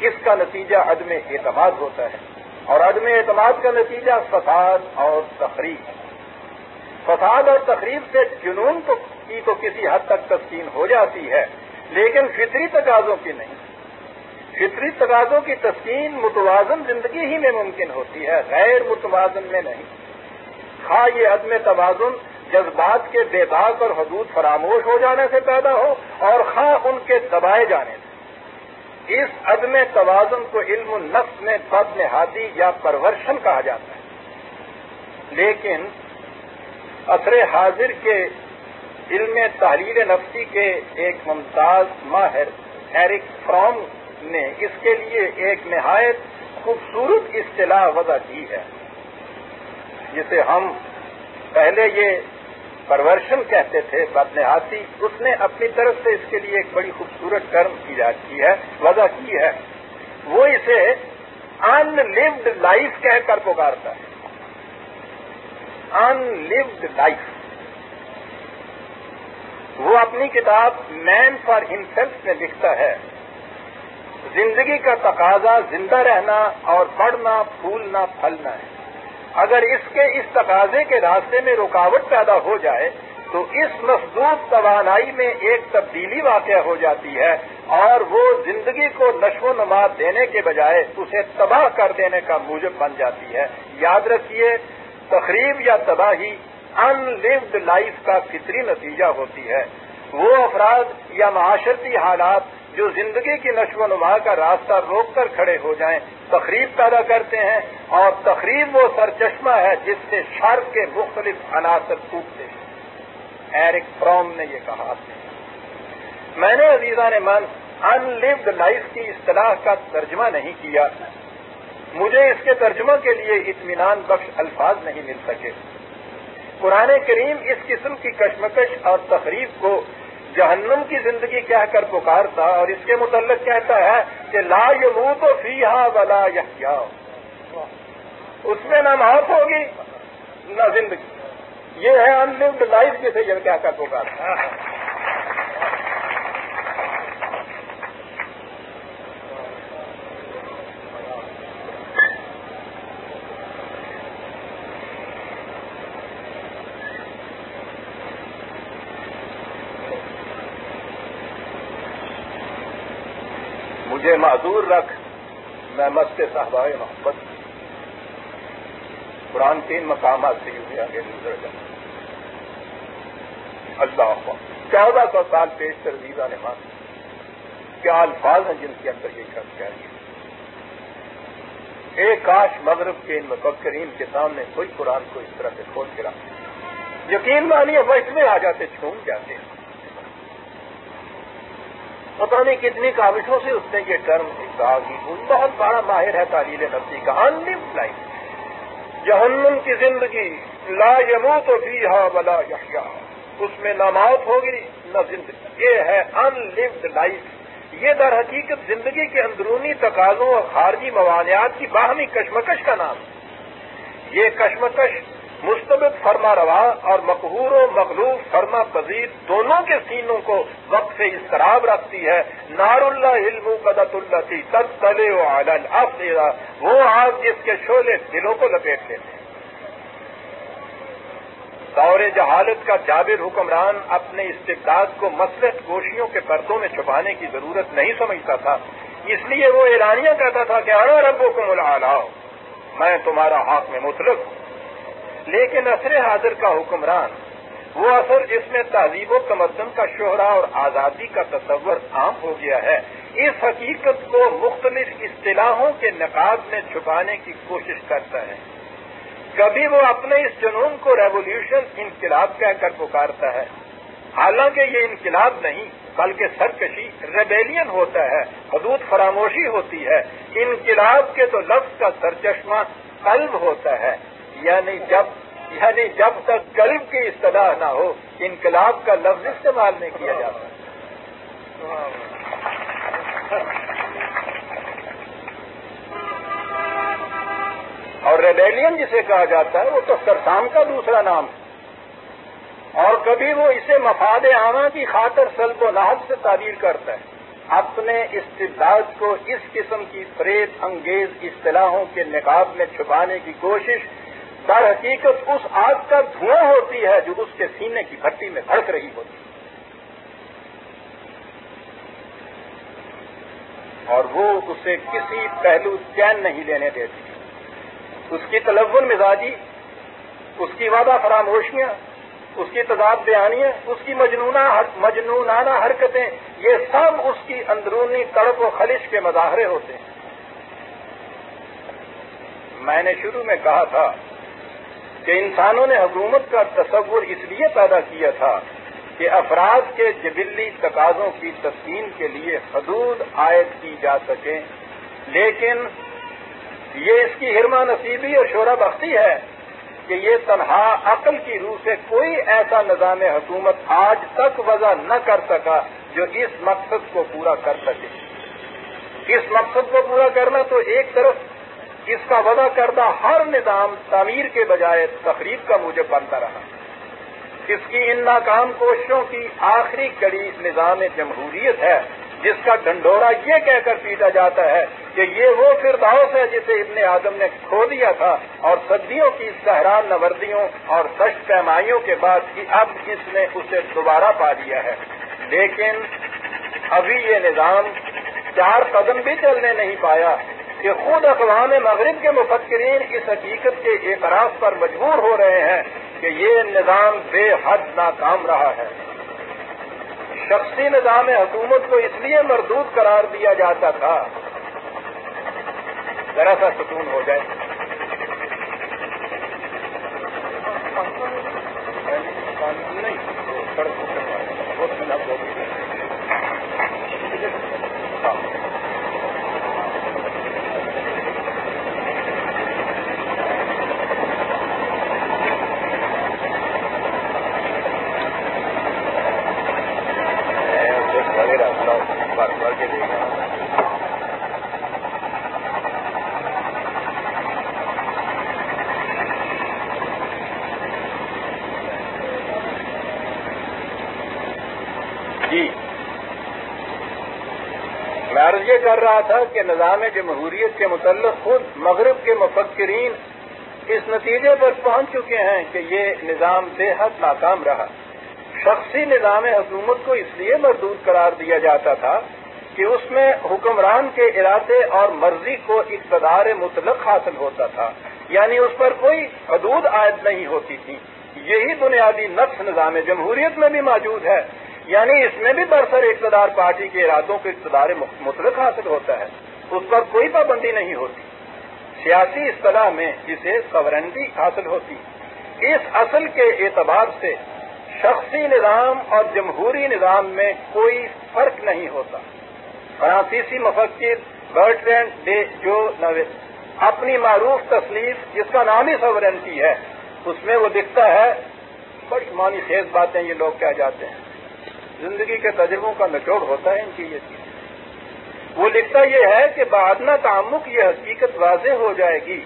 اس کا نتیجہ عدم اعتماد ہوتا ہے اور عدم اعتماد کا نتیجہ فساد اور تقریب فساد اور تقریب سے جنون کی تو کسی حد تک تسکین ہو جاتی ہے، لیکن فطری تقاضوں کی نہیں۔ فطری تقاضوں کی تسکین متوازن زندگی ہی میں ممکن ہوتی ہے، غیر متوازن میں نہیں۔ خواہ یہ عدم توازن جذبات کے بے باک اور حدود فراموش ہو جانے سے پیدا ہو اور خواہ ان کے دبائے جانے سے۔ اس عدم توازن کو علم النفس میں بد نہادی یا پرورشن کہا جاتا ہے۔ لیکن اثر حاضر کے علم تحریر نفسی کے ایک ممتاز ماہر ایرک فرام نے اس کے لیے ایک نہایت خوبصورت اصطلاح وضع کی ہے، جسے ہم پہلے یہ پرورشن کہتے تھے بدنہاسی اس نے اپنی طرف سے اس کے لیے ایک بڑی خوبصورت ٹرم ایجاد کی ہے، وضع کی ہے۔ وہ اسے ان لوڈ لائف کہہ کر پکارتا ہے۔ ان لوڈ لائف وہ اپنی کتاب مین فار ہمسیلف میں لکھتا ہے۔ زندگی کا تقاضا زندہ رہنا اور بڑھنا، پھولنا، پھلنا ہے۔ اگر اس کے اس تقاضے کے راستے میں رکاوٹ پیدا ہو جائے، تو اس مضبوط توانائی میں ایک تبدیلی واقع ہو جاتی ہے اور وہ زندگی کو نشو و نما دینے کے بجائے اسے تباہ کر دینے کا موجب بن جاتی ہے۔ یاد رکھیے تقریب یا تباہی ان لوڈ لائف کا فطری نتیجہ ہوتی ہے۔ وہ افراد یا معاشرتی حالات جو زندگی کی نشو و نما کا راستہ روک کر کھڑے ہو جائیں تقریب پیدا کرتے ہیں اور تقریب وہ سرچشمہ ہے جس سے شر کے مختلف عناصر ٹوٹتے ہیں۔ ایرک فرام نے یہ کہا۔ میں نے عزیزہ نے من ان لوڈ لائف کی اصطلاح کا ترجمہ نہیں کیا۔ مجھے اس کے ترجمہ کے لیے اطمینان بخش الفاظ نہیں مل سکے۔ قرآن کریم اس قسم کی کشمکش اور تقریب کو جہنم کی زندگی کہہ کر پکارتا اور اس کے متعلق کہتا ہے کہ لا یمو تو فی ہا ولا یا اس میں نہ موت ہوگی، نہ زندگی۔ یہ ہے ان لوڈ لائف جسے یہ کہہ کر پکارتا مجھے معذور رکھ، میں مست صاحبہ محبت قرآن تین مقامات سے یوں آگے گزر جائیں اللہ چودہ سو سال پیش کر ویزا نے مان کیا الفاظ ہیں جن کے اندر یہ شخص کہہ رہی ایک کاش مغرب کے ان مفکرین کے سامنے کوئی قرآن کو اس طرح سے کھول کے رکھ۔ یقین مانیے وہ اس میں آ جاتے، چھوم جاتے۔ ہیں پتا نہیں کتنی کاوشوں سے اس نے یہ ٹرم کہا کہ بہت بڑا ماہر ہے تعلیل نفسی کا۔ In life. جہنم کی زندگی۔ لا یمو تو بھی ہا بلا یا اس میں نہ موت ہوگی، نہ زندگی۔ یہ ہے ان لوڈ لائف یہ در حقیقت زندگی کے اندرونی تقاضوں اور خارجی موانعات کی باہمی کشمکش کا نام۔ ہے یہ کشمکش مستبد فرما روا اور مقبور و مغلوب فرما پذیر دونوں کے سینوں کو وقت سے استراب رکھتی ہے۔ نار اللہ علم قدت اللہ تھی تب تلے و عالن وہ آگ جس کے شعلے دلوں کو لپیٹ لیتے ہیں۔ دور جہالت کا جابر حکمران اپنے استقداد کو مسلط گوشیوں کے پردوں میں چھپانے کی ضرورت نہیں سمجھتا تھا۔ اس لیے وہ اعلانیہ کہتا تھا کہ انا ربو کو ملا میں تمہارا ہاتھ میں مطلق ہوں۔ لیکن اثر حاضر کا حکمران، وہ اثر جس میں تہذیب و تمدن کا شہرا اور آزادی کا تصور عام ہو گیا ہے۔ اس حقیقت کو مختلف اصطلاحوں کے نقاب میں چھپانے کی کوشش کرتا ہے۔ کبھی وہ اپنے اس جنون کو ریولیوشن انقلاب کہہ کر پکارتا ہے۔ حالانکہ یہ انقلاب نہیں، بلکہ سرکشی ریبیلین ہوتا ہے، حدود فراموشی ہوتی ہے۔ انقلاب کے تو لفظ کا سرچشمہ قلب ہوتا ہے۔ یعنی جب یعنی جب تک قلب کی اصطلاح نہ ہو، انقلاب کا لفظ استعمال نہیں کیا جاتا۔ اور ریبیلین جسے کہا جاتا ہے، وہ تو سرسام کا دوسرا نام ہے۔ اور کبھی وہ اسے مفاد عامہ کی خاطر سلب و لاحق سے تعبیر کرتا ہے۔ اپنے استداد کو اس قسم کی فریب انگیز اصطلاحوں کے نقاب میں چھپانے کی کوشش در حقیقت اس آگ کا دھواں ہوتی ہے جو اس کے سینے کی بھٹی میں بھڑک رہی ہوتی ہے۔ اور وہ اسے کسی پہلو چین نہیں لینے دیتی۔ اس کی تلون مزاجی، اس کی وعدہ فراموشیاں، اس کی تضاد بیانیاں، اس کی مجنونہ مجنونانہ حرکتیں، یہ سب اس کی اندرونی تڑپ و خلش کے مظاہرے ہوتے ہیں۔ میں نے شروع میں کہا تھا کہ انسانوں نے حکومت کا تصور اس لیے پیدا کیا تھا کہ افراد کے جبلی تقاضوں کی تسکین کے لیے حدود عائد کی جا سکیں۔ لیکن یہ اس کی ہرما نصیبی اور شعرا بختی ہے کہ یہ تنہا عقل کی روح سے کوئی ایسا نظام حکومت آج تک وضع نہ کر سکا جو اس مقصد کو پورا کر سکے۔ اس مقصد کو پورا کرنا تو ایک طرف اس کا وضع کردہ ہر نظام تعمیر کے بجائے تقریب کا موجب بنتا رہا۔ اس کی ان ناکام کوششوں کی آخری کڑی نظام جمہوریت ہے، جس کا ڈنڈورا یہ کہہ کر پیٹا جاتا ہے کہ یہ وہ فرداؤس ہے جسے ابن آدم نے کھو دیا تھا اور صدیوں کی سہران نوردیوں اور سشت پیمائیوں کے بعد اب اس نے اسے دوبارہ پا دیا ہے۔ لیکن ابھی یہ نظام چار قدم بھی چلنے نہیں پایا۔ کہ خود اقوام مغرب کے مفکرین اس حقیقت کے اعتراف پر مجبور ہو رہے ہیں کہ یہ نظام بے حد ناکام رہا ہے۔ شخصی نظام حکومت کو اس لیے مردود قرار دیا جاتا تھا۔ ذرا سا سکون ہو جائے۔ نہیں کر رہا تھا کہ نظام جمہوریت کے متعلق خود مغرب کے مفکرین اس نتیجے پر پہنچ چکے ہیں کہ یہ نظام بے حد ناکام رہا۔ شخصی نظام حکومت کو اس لیے مردود قرار دیا جاتا تھا کہ اس میں حکمران کے ارادے اور مرضی کو اقتدار مطلق حاصل ہوتا تھا یعنی اس پر کوئی حدود عائد نہیں ہوتی تھی۔ یہی بنیادی نقص نظام جمہوریت میں بھی موجود ہے۔ یعنی اس میں بھی برسر اقتدار پارٹی کے ارادوں کے اقتدار مطلق حاصل ہوتا ہے، اس پر کوئی پابندی نہیں ہوتی۔ سیاسی اصطلاح میں اسے سورنٹی حاصل ہوتی۔ اس اصل کے اعتبار سے شخصی نظام اور جمہوری نظام میں کوئی فرق نہیں ہوتا۔ فرانسیسی مفکر برٹرینڈ ڈے جو نویس اپنی معروف تصنیف جس کا نام ہی سورنٹی ہے، اس میں وہ دکھتا ہے، بڑی مانی خیز باتیں یہ لوگ کہہ جاتے ہیں۔ زندگی کے تجربوں کا نچوڑ ہوتا ہے ان کی یہ چیز وہ لکھتا یہ ہے کہ بعدنا تعمک یہ حقیقت واضح ہو جائے گی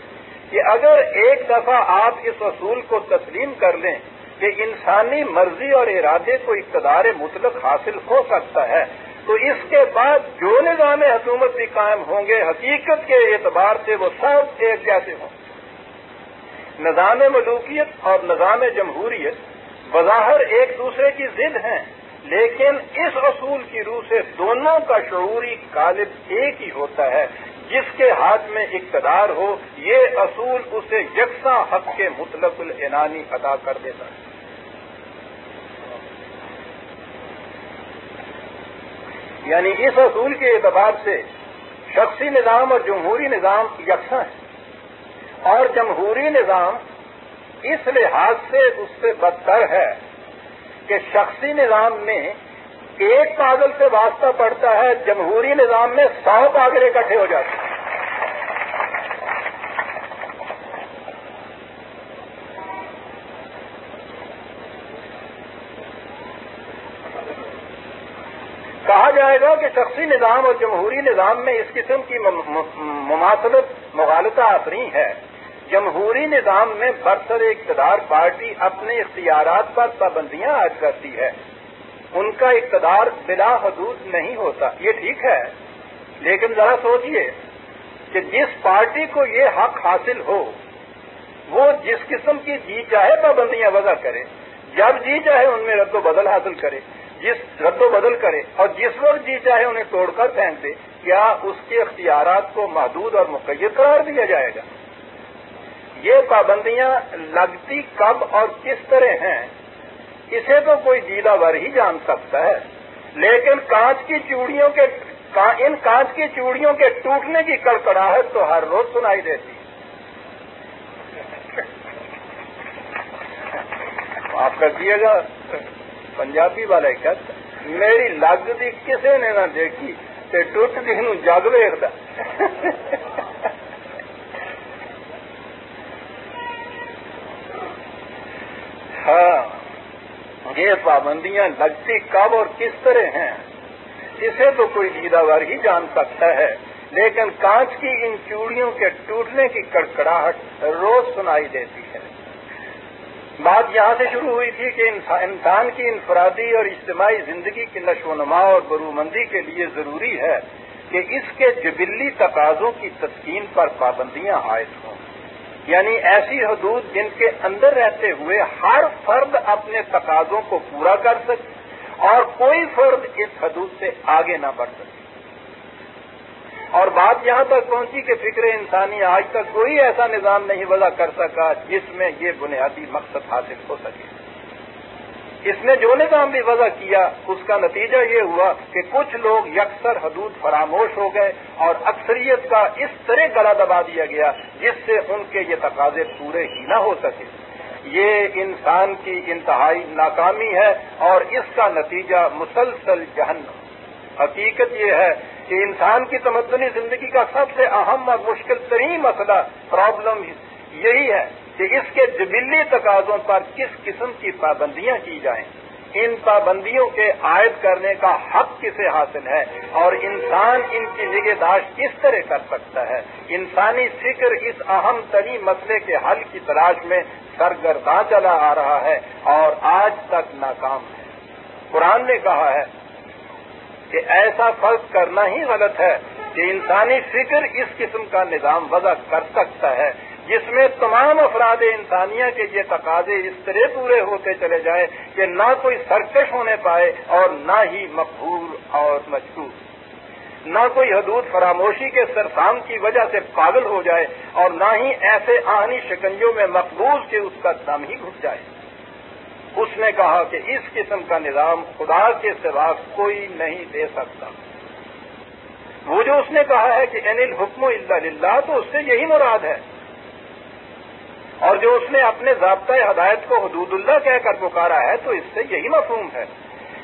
کہ اگر ایک دفعہ آپ اس اصول کو تسلیم کر لیں کہ انسانی مرضی اور ارادے کو اقتدار مطلق حاصل ہو سکتا ہے، تو اس کے بعد جو نظام حکومت بھی قائم ہوں گے، حقیقت کے اعتبار سے وہ سب ایک جیسے ہوں۔ نظام ملوکیت اور نظام جمہوریت بظاہر ایک دوسرے کی ضد ہیں۔ لیکن اس اصول کی روح سے دونوں کا شعوری غالب ایک ہی ہوتا ہے، جس کے ہاتھ میں اقتدار ہو، یہ اصول اسے یکساں حق کے مطلب العنانی ادا کر دیتا ہے۔ یعنی اس اصول کے اعتبار سے شخصی نظام اور جمہوری نظام یکساں ہے اور جمہوری نظام اس لحاظ سے اس سے بدتر ہے کہ شخصی نظام میں ایک پاگل سے واسطہ پڑتا ہے، جمہوری نظام میں سو پاگل اکٹھے ہو جاتے ہیں۔ کہا جائے گا کہ شخصی نظام اور جمہوری نظام میں اس قسم کی مماثلت مغالطہ آفری ہے۔ جمہوری نظام میں برسر اقتدار پارٹی اپنے اختیارات پر پابندیاں عائد کرتی ہے۔ ان کا اقتدار بلا حدود نہیں ہوتا۔ یہ ٹھیک ہے۔ لیکن ذرا سوچئے کہ جس پارٹی کو یہ حق حاصل ہو، وہ جس قسم کی جی چاہے پابندیاں وضع کرے۔ جب جی چاہے ان میں رد و بدل حاصل کرے، جس رد و بدل کرے اور جس وقت جی چاہے انہیں توڑ کر پھینک دے، کیا اس کے اختیارات کو محدود اور مقید قرار دیا جائے گا؟ یہ پابندیاں لگتی کب اور کس طرح ہیں، اسے تو کوئی جیدہ ور ہی جان سکتا ہے۔ لیکن کانچ کی چوڑیوں کے ان کانچ کی چوڑیوں کے ٹوٹنے کی کڑکڑاہٹ تو ہر روز سنائی دیتی۔ آپ کر دیے گا، پنجابی والا کیا؟ میری لگتی کسی نے نہ دیکھی کہ ٹوٹ نو جگ ویخ ہاں یہ پابندیاں لگتی کب اور کس طرح ہیں؟ اسے تو کوئی جیداوار ہی جان سکتا ہے، لیکن کانچ کی ان چوڑیوں کے ٹوٹنے کی کڑکڑاہٹ روز سنائی دیتی ہے۔ بات یہاں سے شروع ہوئی تھی کہ انسان کی انفرادی اور اجتماعی زندگی کی نشو و نما اور برومندی کے لیے ضروری ہے کہ اس کے جبلی تقاضوں کی تسکین پر پابندیاں عائد ہوں۔ یعنی ایسی حدود جن کے اندر رہتے ہوئے ہر فرد اپنے تقاضوں کو پورا کر سکے اور کوئی فرد اس حدود سے آگے نہ بڑھ سکے۔ اور بات یہاں تک پہنچی کہ فکر انسانی آج تک کوئی ایسا نظام نہیں وضع کر سکا جس میں یہ بنیادی مقصد حاصل ہو سکے۔ اس نے جو نظام بھی وضع کیا، اس کا نتیجہ یہ ہوا کہ کچھ لوگ یکسر حدود فراموش ہو گئے اور اکثریت کا اس طرح گلا دبا دیا گیا جس سے ان کے یہ تقاضے پورے ہی نہ ہو سکے۔ یہ انسان کی انتہائی ناکامی ہے اور اس کا نتیجہ مسلسل جہنم۔ حقیقت یہ ہے کہ انسان کی تمدنی زندگی کا سب سے اہم اور مشکل ترین مسئلہ پرابلم یہی ہے کہ اس کے جبلی تقاضوں پر کس قسم کی پابندیاں کی جائیں؟ ان پابندیوں کے عائد کرنے کا حق کسے حاصل ہے؟ اور انسان ان کی نگہداشت کس طرح کر سکتا ہے؟ انسانی فکر اس اہم ترین مسئلے کے حل کی تلاش میں سرگرداں چلا آ رہا ہے اور آج تک ناکام ہے۔ قرآن نے کہا ہے کہ ایسا فرض کرنا ہی غلط ہے کہ انسانی فکر اس قسم کا نظام وضع کر سکتا ہے۔ جس میں تمام افراد انسانیہ کے یہ تقاضے اس طرح پورے ہوتے چلے جائیں کہ نہ کوئی سرکش ہونے پائے اور نہ ہی مقبول اور مجبور نہ کوئی حدود فراموشی کے سرسام کی وجہ سے پاگل ہو جائے اور نہ ہی ایسے آہنی شکنجوں میں مقبوض کے اس کا دم ہی گھٹ جائے۔ اس نے کہا کہ اس قسم کا نظام خدا کے سوا کوئی نہیں دے سکتا۔ وہ جو اس نے کہا ہے کہ انل حکم اللہ تو اس سے یہی مراد ہے۔ اور جو اس نے اپنے ضابطۂ ہدایت کو حدود اللہ کہہ کر پکارا ہے، تو اس سے یہی مفہوم ہے۔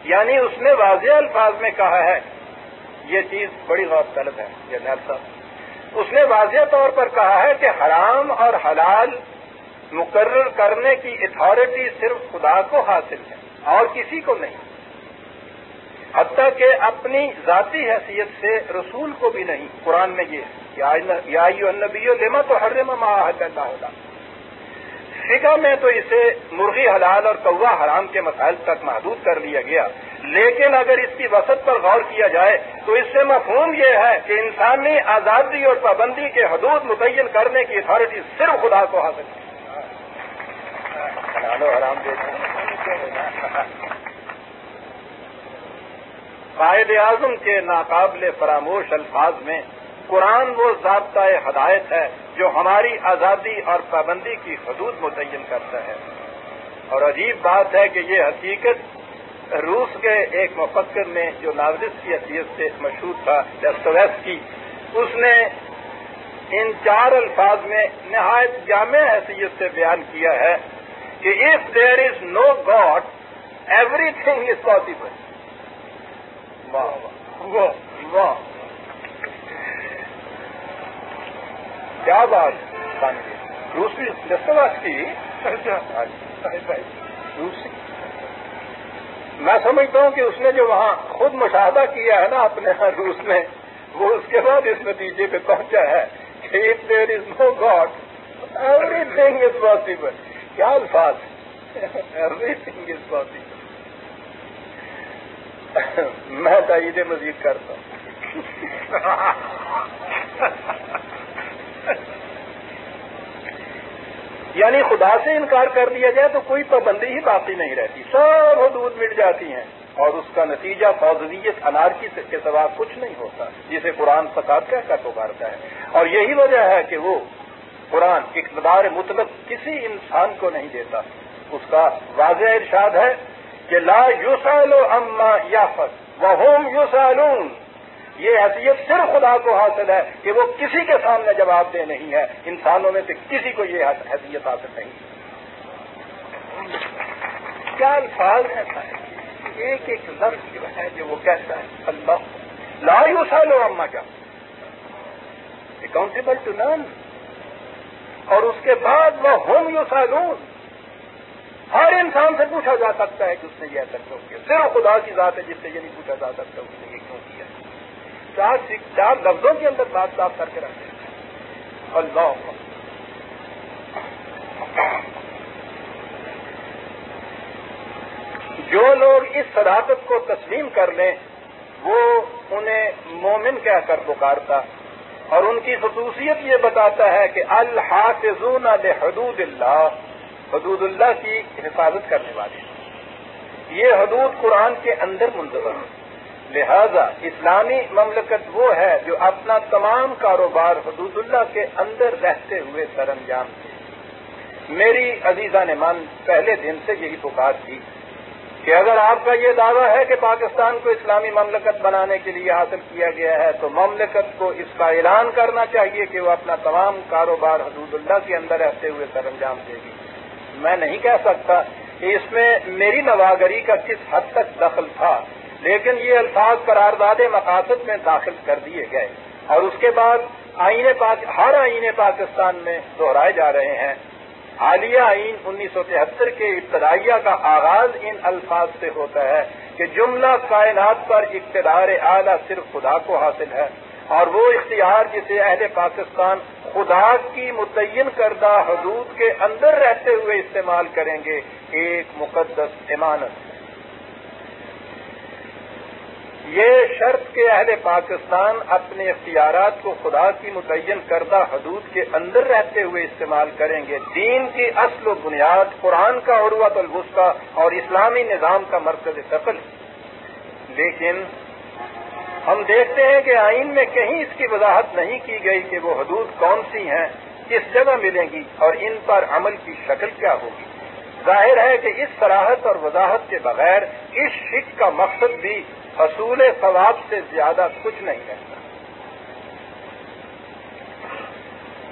یعنی اس نے واضح الفاظ میں کہا ہے، یہ چیز بڑی غور طلب ہے جنرل صاحب۔ اس نے واضح طور پر کہا ہے کہ حرام اور حلال مقرر کرنے کی اتھارٹی صرف خدا کو حاصل ہے، اور کسی کو نہیں۔ حتیٰ کہ اپنی ذاتی حیثیت سے رسول کو بھی نہیں۔ قرآن میں یہ یا النبی لما تو ہر ماں اللہ ہوگا فقہ میں تو اسے مرغی حلال اور کوا حرام کے مسائل تک محدود کر لیا گیا۔ لیکن اگر اس کی وسط پر غور کیا جائے، تو اس سے مفہوم یہ ہے کہ انسانی آزادی اور پابندی کے حدود متعین کرنے کی اتھارٹی صرف خدا کو حاصل ہے۔ حرام قائد اعظم کے ناقابل فراموش الفاظ میں قرآن وہ ضابطۂ ہدایت ہے جو ہماری آزادی اور پابندی کی حدود متعین کرتا ہے۔ اور عجیب بات ہے کہ یہ حقیقت روس کے ایک مفکر نے جو ناولس کی حیثیت سے مشہور تھا ڈیسٹویس کی اس نے ان چار الفاظ میں نہایت جامع حیثیت سے بیان کیا ہے کہ if there is no God everything is possible واہ واہ۔ کیا بات روسی دستواز کی؟ روسی میں سمجھتا ہوں کہ اس نے جو وہاں خود مشاہدہ کیا ہے نا اپنے روس میں وہ اس کے بعد اس نتیجے پہ پہنچا ہے کہ if there is no God everything is possible کیا الفاظ؟ ایوری تھنگ از پاسبل میں تائید مزید کرتا ہوں۔ [laughs] یعنی خدا سے انکار کر دیا جائے تو کوئی پابندی ہی باقی نہیں رہتی۔ سب حدود مٹ جاتی ہیں اور اس کا نتیجہ فوزیت انارکی کے سوا کچھ نہیں ہوتا، جسے قرآن فساد کہہ کر پکارتا ہے۔ اور یہی وجہ ہے کہ وہ قرآن اقتدار مطلق کسی انسان کو نہیں دیتا۔ اس کا واضح ارشاد ہے کہ لا یوسالو اما یافت وہ ہوم یوسالون یہ حیثیت صرف خدا کو حاصل ہے کہ وہ کسی کے سامنے جواب دہ نہیں ہے۔ انسانوں میں سے کسی کو یہ حیثیت حاصل نہیں۔ کیا الفاظ ایسا ہے ایک ایک لفظ جو ہے جو وہ کہتا ہے، اللہ۔ لا یو سالو اما کا اکاؤنٹیبل ٹو نن اور اس کے بعد وہ ہوم یو سالون ہر انسان سے پوچھا جا سکتا ہے کہ اس نے یہ ایسا کیوں کیا؟ صرف خدا کی ذات ہے جس سے یہ نہیں پوچھا جا سکتا، اس نے یہ چار چار لفظوں کے اندر بات صاف کر کے رکھتے ہیں۔ اللہ۔ جو لوگ اس صداقت کو تسلیم کر لیں، وہ انہیں مومن کہہ کر پکارتا۔ اور ان کی خصوصیت یہ بتاتا ہے کہ الحافظون حدود اللہ حدود اللہ کی حفاظت کرنے والے۔ یہ حدود قرآن کے اندر منظر ہیں۔ لہذا اسلامی مملکت وہ ہے جو اپنا تمام کاروبار حدود اللہ کے اندر رہتے ہوئے سر انجام دے۔ میری عزیزہ نے من پہلے دن سے یہی پکار تھی کہ اگر آپ کا یہ دعویٰ ہے کہ پاکستان کو اسلامی مملکت بنانے کے لیے حاصل کیا گیا ہے، تو مملکت کو اس کا اعلان کرنا چاہیے کہ وہ اپنا تمام کاروبار حدود اللہ کے اندر رہتے ہوئے سر انجام دے گی۔ میں نہیں کہہ سکتا کہ اس میں میری نواگری کا کس حد تک دخل تھا۔ لیکن یہ الفاظ قرارداد مقاصد میں داخل کر دیے گئے اور اس کے بعد آئین پاک ہر آئین پاکستان میں دہرائے جا رہے ہیں۔ حالیہ آئین انیس سو تہتر کے ابتدائیہ کا آغاز ان الفاظ سے ہوتا ہے کہ جملہ کائنات پر اقتدار اعلیٰ صرف خدا کو حاصل ہے اور وہ اختیار جسے اہل پاکستان خدا کی متعین کردہ حدود کے اندر رہتے ہوئے استعمال کریں گے، ایک مقدس امانت۔ یہ شرط کے اہل پاکستان اپنے اختیارات کو خدا کی متعین کردہ حدود کے اندر رہتے ہوئے استعمال کریں گے۔ دین کی اصل و بنیاد قرآن کا عروت الوسطی اور اسلامی نظام کا مرکز سفل لیکن ہم دیکھتے ہیں کہ آئین میں کہیں اس کی وضاحت نہیں کی گئی کہ وہ حدود کون سی ہیں، کس جگہ ملیں گی اور ان پر عمل کی شکل کیا ہوگی۔ ظاہر ہے کہ اس صراحت اور وضاحت کے بغیر اس شک کا مقصد بھی حصول ثواب سے زیادہ کچھ نہیں رہتا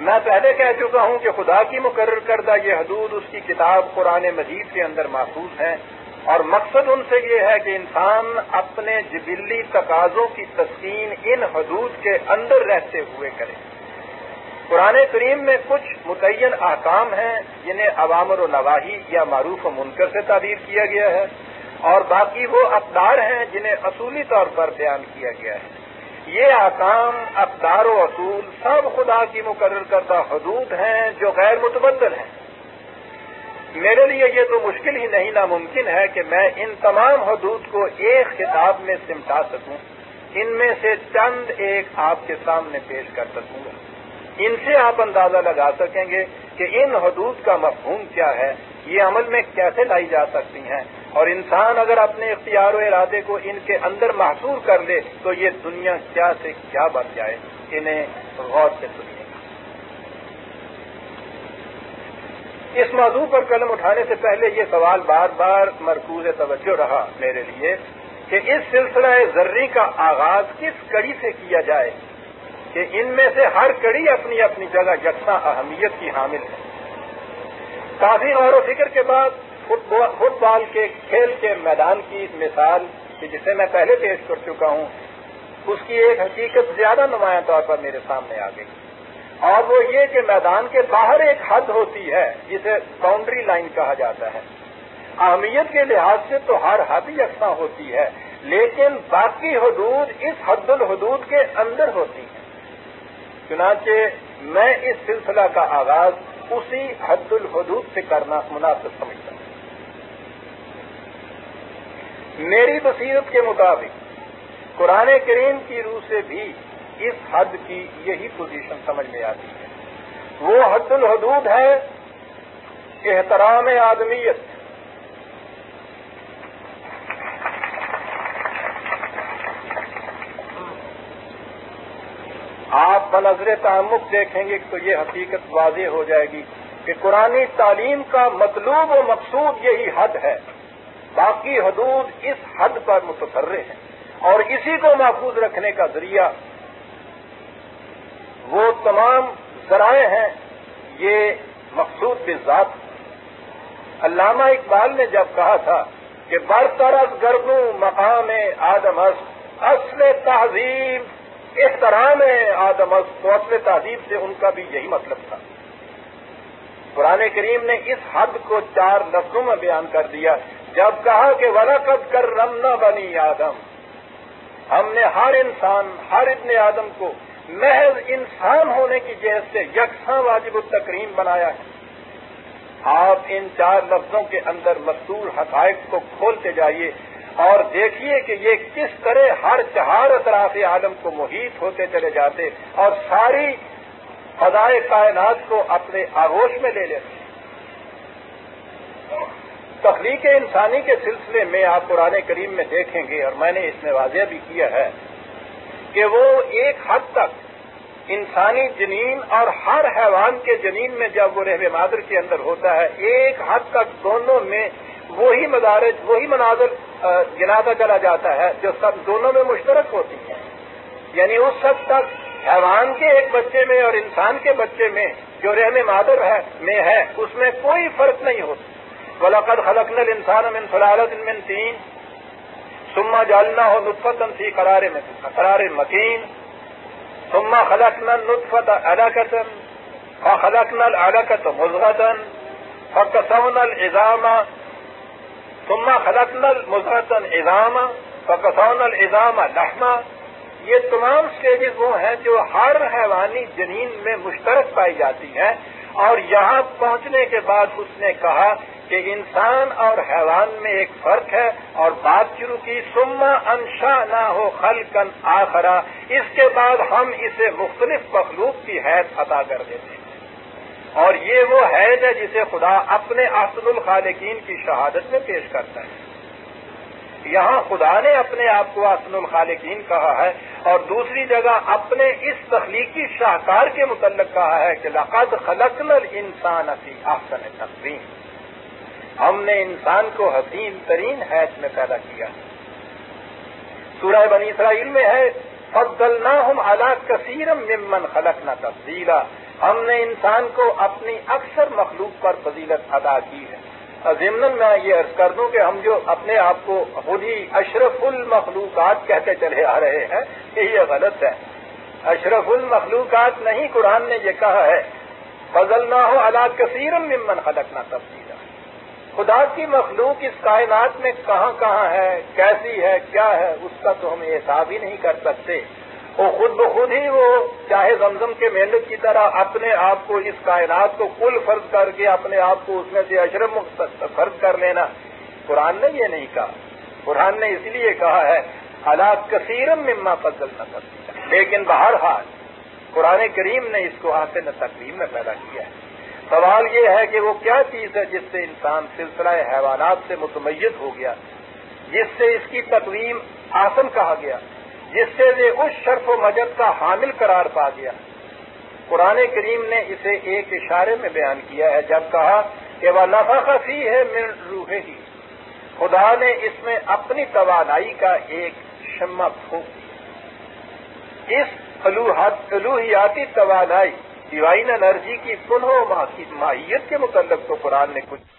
میں پہلے کہہ چکا ہوں کہ خدا کی مقرر کردہ یہ حدود اس کی کتاب قرآن مجید کے اندر محفوظ ہیں اور مقصد ان سے یہ ہے کہ انسان اپنے جبلی تقاضوں کی تسکین ان حدود کے اندر رہتے ہوئے کرے۔ قرآن کریم میں کچھ متعین احکام ہیں جنہیں عوامر و نواحی یا معروف و منکر سے تعبیر کیا گیا ہے۔ اور باقی وہ اقدار ہیں جنہیں اصولی طور پر بیان کیا گیا ہے۔ یہ احکام اقدار و اصول سب خدا کی مقرر کردہ حدود ہیں جو غیر متبدل ہیں۔ میرے لیے یہ تو مشکل ہی نہیں، ناممکن ہے کہ میں ان تمام حدود کو ایک خطاب میں سمٹا سکوں۔ ان میں سے چند ایک آپ کے سامنے پیش کر سکوں۔ گا ان سے آپ اندازہ لگا سکیں گے کہ ان حدود کا مفہوم کیا ہے، یہ عمل میں کیسے لائی جا سکتی ہیں۔ اور انسان اگر اپنے اختیار و ارادے کو ان کے اندر محسوس کر لے تو یہ دنیا کیا سے کیا بن جائے انہیں غور سے سنیے۔ گا اس موضوع پر قلم اٹھانے سے پہلے یہ سوال بار بار مرکوز توجہ رہا میرے لیے کہ اس سلسلہ زرری کا آغاز کس کڑی سے کیا جائے کہ ان میں سے ہر کڑی اپنی اپنی جگہ یکساں اہمیت کی حامل ہے۔ کافی غور و فکر کے بعد فٹ بال کے کھیل کے میدان کی مثال کہ جسے میں پہلے پیش کر چکا ہوں، اس کی ایک حقیقت زیادہ نمایاں طور پر میرے سامنے آ گئی۔ اور وہ یہ کہ میدان کے باہر ایک حد ہوتی ہے، جسے باؤنڈری لائن کہا جاتا ہے۔ اہمیت کے لحاظ سے تو ہر حد یکساں ہوتی ہے، لیکن باقی حدود اس حد الحدود کے اندر ہوتی ہیں۔ چنانچہ میں اس سلسلہ کا آغاز اسی حد الحدود سے کرنا مناسب سمجھتا ہوں۔ میری بصیرت کے مطابق، قرآن کریم کی روح سے بھی اس حد کی یہی پوزیشن سمجھ میں آتی ہے۔ وہ حد الحدود ہے، احترام آدمیت۔ آپ بنظر تعمک دیکھیں گے تو یہ حقیقت واضح ہو جائے گی کہ قرآن تعلیم کا مطلوب و مقصود یہی حد ہے۔ باقی حدود اس حد پر متفرے ہیں۔ اور اسی کو محفوظ رکھنے کا ذریعہ وہ تمام ذرائع ہیں، یہ مقصود بھی ذات۔ علامہ اقبال نے جب کہا تھا کہ برطرف گردوں مقام آدم اصل تہذیب احترام آدم تو اصل تہذیب سے ان کا بھی یہی مطلب تھا۔ قرآن کریم نے اس حد کو چار لفظوں میں بیان کر دیا جب کہا کہ ورقت کر رمنا بنی آدم۔ ہم نے ہر انسان، ہر ابن آدم کو محض انسان ہونے کی جہت سے یکساں واجب التکریم بنایا ہے۔ آپ ان چار لفظوں کے اندر مستور حقائق کو کھولتے جائیے اور دیکھیے کہ یہ کس طرح ہر چہار اطراف عالم کو محیط ہوتے چلے جاتے اور ساری فضائے کائنات کو اپنے آغوش میں لے لیتے۔ تخلیق انسانی کے سلسلے میں آپ قرآن کریم میں دیکھیں گے، اور میں نے اس میں واضح بھی کیا ہے کہ وہ ایک حد تک انسانی جنین اور ہر حیوان کے جنین میں جب وہ رحم مادر کے اندر ہوتا ہے، ایک حد تک دونوں میں وہی مدارج، وہی مناظر گناتا چلا جاتا ہے جو سب دونوں میں مشترک ہوتی ہے یعنی اس حد تک حیوان کے ایک بچے میں اور انسان کے بچے میں جو رحم مادر ہے، میں ہے، اس میں کوئی فرق نہیں ہوتا۔ ولاقد خلقنا الانسان من سلالت من تین ثم جعلناه نطفة في قرار قرار مكين. ثم خلقنا النطفة علقة فخلقنا العلقة مضغة فكسونا العظام. ثم خلقنا المضغة عظاما فكسونا العظام لحما یہ تمام سٹیجز وہ ہیں جو ہر حیوانی جنین میں مشترک پائی جاتی ہیں اور یہاں پہنچنے کے بعد اس نے کہا کہ انسان اور حیوان میں ایک فرق ہے اور بات شروع کی سما انشا نہ ہو خلقن آخرا، اس کے بعد ہم اسے مختلف مخلوق کی حید عطا کر دیتے ہیں۔ اور یہ وہ حید ہے جسے خدا اپنے احسن الخالقین کی شہادت میں پیش کرتا ہے۔ یہاں خدا نے اپنے آپ کو آسن الخالقین کہا ہے اور دوسری جگہ اپنے اس تخلیقی شاہکار کے متعلق کہا ہے کہ لقد خلقن الانسان فی احسن تقویم۔ ہم نے انسان کو حسین ترین حیث میں پیدا کیا۔ سورہ بنی اسرائیل میں ہے فضلنا ہم اللہ کثیرم ممن خلق نہ تفصیلا ہم نے انسان کو اپنی اکثر مخلوق پر فضیلت ادا کی ہے۔ ضمن میں یہ عرض کر دوں کہ ہم جو اپنے آپ کو خود ہی اشرف المخلوقات کہتے چلے آ رہے ہیں کہ یہ غلط ہے۔ اشرف المخلوقات نہیں، قرآن نے یہ کہا ہے فضل نہ ہو اللہ کثیرم ممن خلق نہ تفصیلا خدا کی مخلوق اس کائنات میں کہاں کہاں ہے، کیسی ہے، کیا ہے، اس کا تو ہم احساب ہی نہیں کر سکتے۔ وہ خود بخود ہی وہ چاہے زمزم کے محنت کی طرح اپنے آپ کو اس کائنات کو کل فرض کر کے اپنے آپ کو اس میں سے اشرم فرض کر لینا۔ قرآن نے یہ نہیں کہا۔ قرآن نے اس لیے کہا ہے، حالات کثیرم مما فضل نہ کرتی لیکن بہرحال قرآن کریم نے اس کو حاصل تقریم میں پیدا کیا ہے۔ سوال یہ ہے کہ وہ کیا چیز ہے جس سے انسان سلسلہ حیوانات سے متمیز ہو گیا؟ جس سے اس کی تقویم آسن کہا گیا، جس سے یہ اس شرف و مجد کا حامل قرار پا گیا۔ قرآن کریم نے اسے ایک اشارے میں بیان کیا ہے، جب کہا کہ وہ نفا خفی ہے من روح ہی خدا نے اس میں اپنی توانائی کا ایک شمع پھونک اس الوحیاتی توانائی ڈیوائن انرجی کی پنہ ماہیت کے متعلق تو قرآن نے کچھ